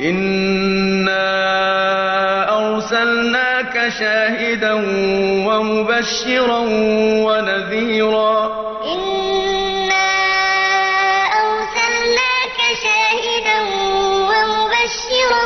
إِنَّا أَرْسَلْنَاكَ شَاهِدًا وَمُبَشِّرًا وَنَذِيرًا إِنَّا أَرْسَلْنَاكَ شَاهِدًا وَمُبَشِّرًا